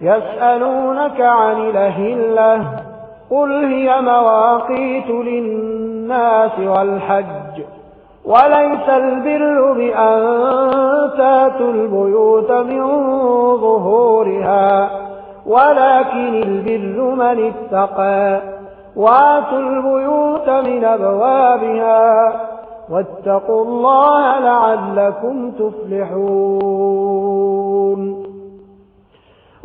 يسألونك عن الأهلة قل هي مواقيت للناس والحج وليس البر بأن تاتوا البيوت من ظهورها ولكن البر من اتقى واتوا البيوت من أبوابها واتقوا الله لعلكم تفلحون.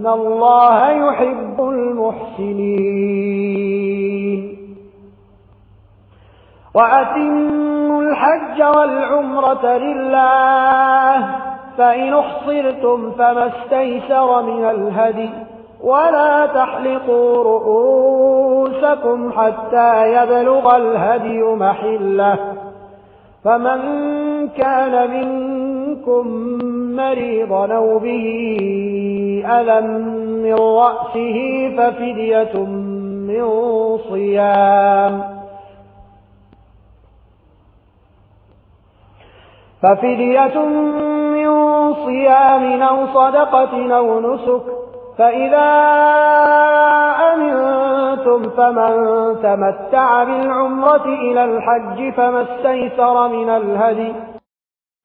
إن الله يحب المحسنين وأتموا الحج والعمرة لله فإن احصرتم فما استيسر من الهدي ولا تحلقوا رؤوسكم حتى يبلغ الهدي محله فمن كان منكم منكم مريضا أو به ألم من رأسه ففدية من صيام. ففدية من صيام أو صدقة أو نسك فإذا أمنتم فمن تمتع بالعمرة إلى الحج فما استيسر من الهدي.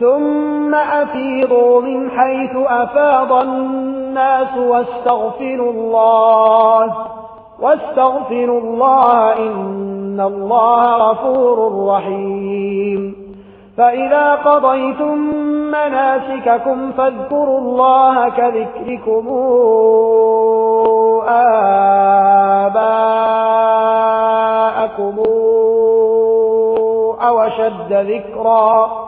ثم أفيضوا من حيث أفاض الناس واستغفروا الله واستغفروا الله إن الله غفور رحيم. فإذا قضيتم مناسككم فاذكروا الله كذكركم آباءكم أو شد ذكرا.